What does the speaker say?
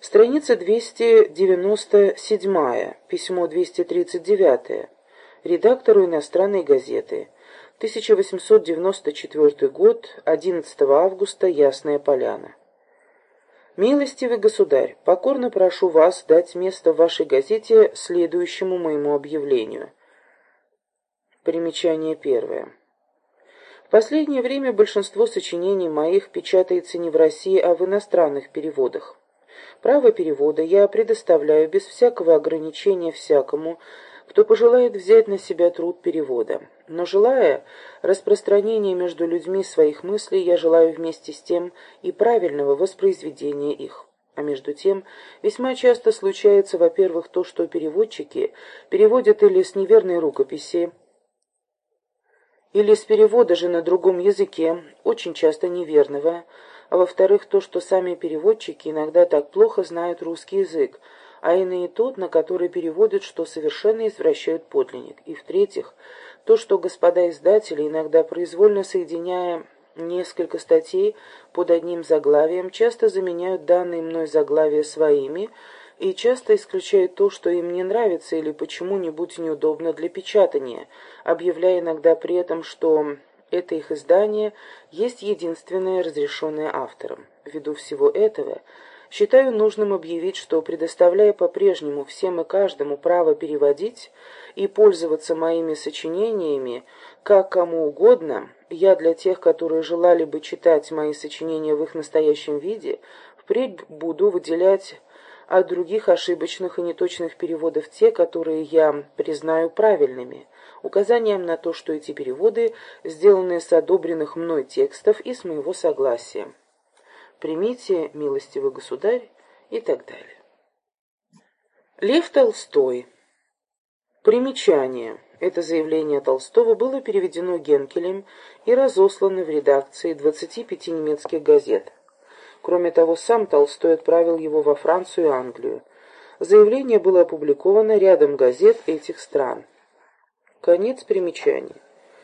Страница 297, письмо 239, редактору иностранной газеты, 1894 год, 11 августа, Ясная Поляна. «Милостивый государь, покорно прошу вас дать место в вашей газете следующему моему объявлению». Примечание первое. В последнее время большинство сочинений моих печатается не в России, а в иностранных переводах. Право перевода я предоставляю без всякого ограничения всякому, кто пожелает взять на себя труд перевода. Но желая распространения между людьми своих мыслей, я желаю вместе с тем и правильного воспроизведения их. А между тем, весьма часто случается, во-первых, то, что переводчики переводят или с неверной рукописи, или с перевода же на другом языке, очень часто неверного, а во-вторых, то, что сами переводчики иногда так плохо знают русский язык, а иные тот, на который переводят, что совершенно извращают подлинник, и в-третьих, то, что господа издатели, иногда произвольно соединяя несколько статей под одним заглавием, часто заменяют данные мной заглавия своими, и часто исключают то, что им не нравится или почему-нибудь неудобно для печатания, объявляя иногда при этом, что это их издание есть единственное разрешенное автором. Ввиду всего этого, считаю нужным объявить, что, предоставляя по-прежнему всем и каждому право переводить и пользоваться моими сочинениями, как кому угодно, я для тех, которые желали бы читать мои сочинения в их настоящем виде, впредь буду выделять от других ошибочных и неточных переводов те, которые я признаю правильными, указанием на то, что эти переводы сделаны с одобренных мной текстов и с моего согласия. Примите, милостивый государь, и так далее. Лев Толстой. Примечание. Это заявление Толстого было переведено Генкелем и разослано в редакции 25 немецких газет. Кроме того, сам Толстой отправил его во Францию и Англию. Заявление было опубликовано рядом газет этих стран. Конец примечаний.